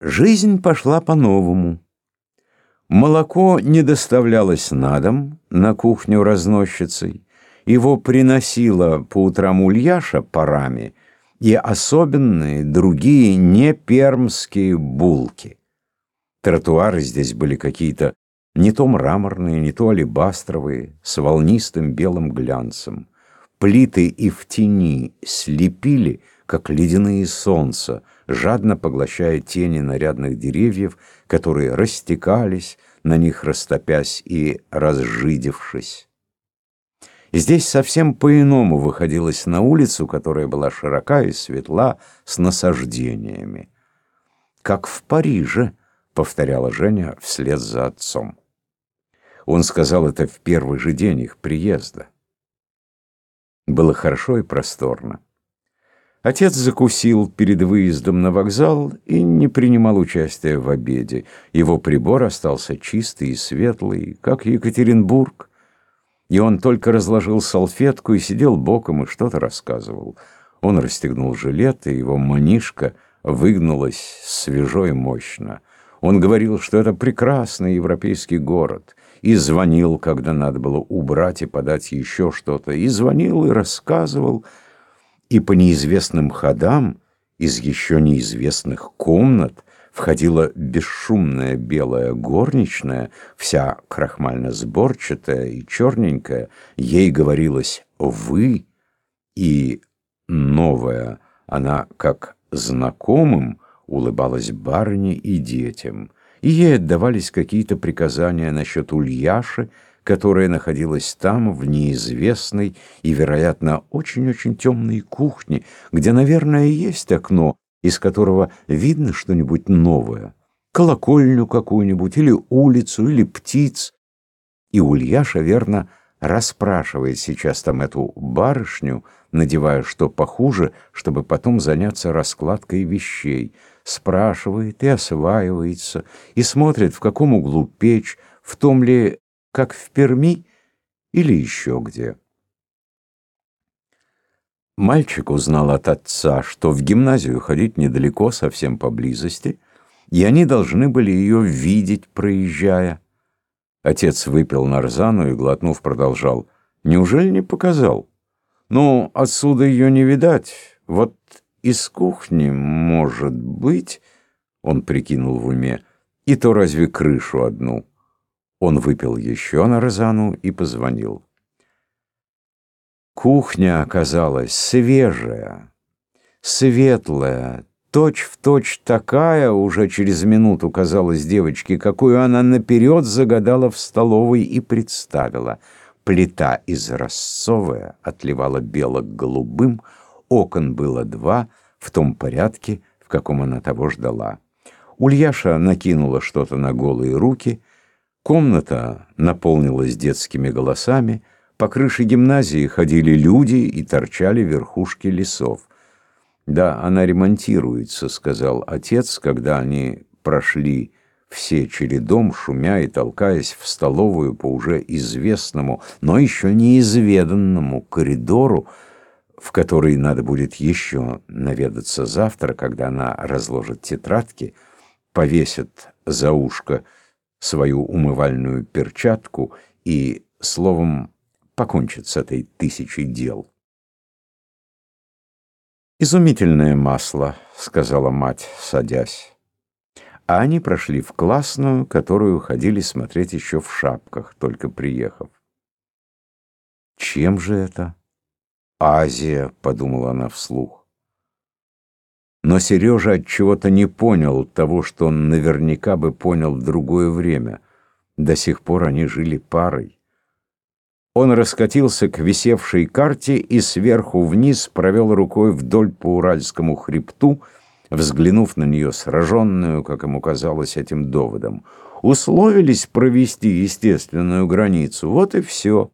Жизнь пошла по-новому. Молоко не доставлялось на дом, на кухню разносчицей. Его приносила по утрам Ульяша парами и особенные другие непермские булки. Тротуары здесь были какие-то не то мраморные, не то алебастровые, с волнистым белым глянцем. Плиты и в тени слепили, как ледяные солнца, жадно поглощая тени нарядных деревьев, которые растекались, на них растопясь и разжидевшись. Здесь совсем по-иному выходилось на улицу, которая была широка и светла, с насаждениями. «Как в Париже», — повторяла Женя вслед за отцом. Он сказал это в первый же день их приезда. Было хорошо и просторно. Отец закусил перед выездом на вокзал и не принимал участия в обеде. Его прибор остался чистый и светлый, как Екатеринбург. И он только разложил салфетку и сидел боком и что-то рассказывал. Он расстегнул жилет, и его манишка выгнулась свежо и мощно. Он говорил, что это прекрасный европейский город, и звонил, когда надо было убрать и подать еще что-то, и звонил и рассказывал, и по неизвестным ходам из еще неизвестных комнат входила бесшумная белая горничная, вся крахмально-сборчатая и черненькая, ей говорилось «вы», и новая, она как знакомым улыбалась барыне и детям, и ей отдавались какие-то приказания насчет Ульяши, которая находилась там, в неизвестной и, вероятно, очень-очень темной кухне, где, наверное, есть окно, из которого видно что-нибудь новое, колокольню какую-нибудь, или улицу, или птиц. И Ульяша, верно, расспрашивает сейчас там эту барышню, надевая что похуже, чтобы потом заняться раскладкой вещей. Спрашивает и осваивается, и смотрит, в каком углу печь, в том ли как в Перми или еще где. Мальчик узнал от отца, что в гимназию ходить недалеко, совсем поблизости, и они должны были ее видеть, проезжая. Отец выпил нарзану и, глотнув, продолжал. «Неужели не показал? Ну, отсюда ее не видать. Вот из кухни, может быть...» Он прикинул в уме. «И то разве крышу одну?» Он выпил еще на розану и позвонил. Кухня оказалась свежая, светлая, точь-в-точь точь такая уже через минуту казалась девочке, какую она наперед загадала в столовой и представила. Плита изразцовая отливала бело-голубым, окон было два, в том порядке, в каком она того ждала. Ульяша накинула что-то на голые руки — Комната наполнилась детскими голосами, по крыше гимназии ходили люди и торчали верхушки лесов. «Да, она ремонтируется», — сказал отец, когда они прошли все чередом, шумя и толкаясь в столовую по уже известному, но еще неизведанному коридору, в который надо будет еще наведаться завтра, когда она разложит тетрадки, повесит за ушко свою умывальную перчатку и, словом, покончит с этой тысячей дел. «Изумительное масло», — сказала мать, садясь. А они прошли в классную, которую ходили смотреть еще в шапках, только приехав. «Чем же это?» «Азия», — подумала она вслух. Но Сережа от чего-то не понял того, что он наверняка бы понял в другое время. До сих пор они жили парой. Он раскатился к висевшей карте и сверху вниз провел рукой вдоль по Уральскому хребту, взглянув на нее сраженную, как ему казалось, этим доводом. Условились провести естественную границу, вот и все.